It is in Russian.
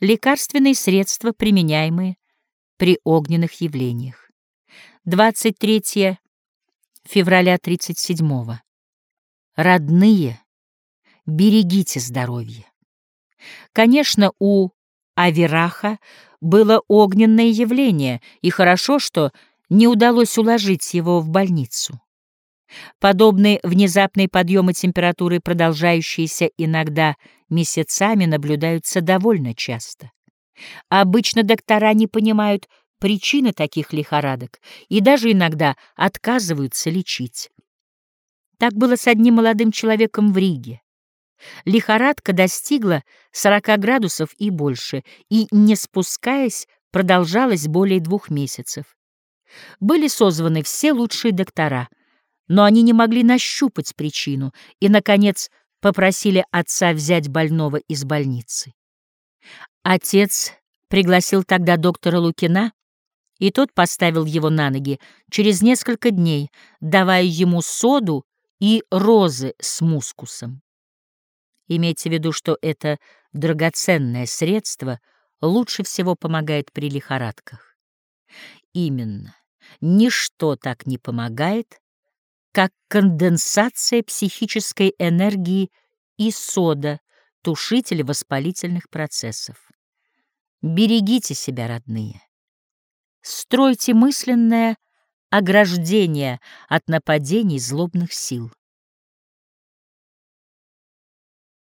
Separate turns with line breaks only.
Лекарственные средства, применяемые при огненных явлениях. 23 февраля 37 -го. Родные, берегите здоровье. Конечно, у Авераха было огненное явление, и хорошо, что не удалось уложить его в больницу. Подобные внезапные подъемы температуры, продолжающиеся иногда месяцами, наблюдаются довольно часто. Обычно доктора не понимают причины таких лихорадок и даже иногда отказываются лечить. Так было с одним молодым человеком в Риге. Лихорадка достигла 40 градусов и больше, и, не спускаясь, продолжалась более двух месяцев. Были созваны все лучшие доктора, но они не могли нащупать причину и, наконец, попросили отца взять больного из больницы. Отец пригласил тогда доктора Лукина, и тот поставил его на ноги через несколько дней, давая ему соду и розы с мускусом. Имейте в виду, что это драгоценное средство лучше всего помогает при лихорадках. Именно, ничто так не помогает, как конденсация психической энергии и сода, тушитель воспалительных процессов. Берегите себя, родные. Стройте мысленное ограждение от нападений злобных сил.